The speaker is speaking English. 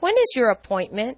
When is your appointment?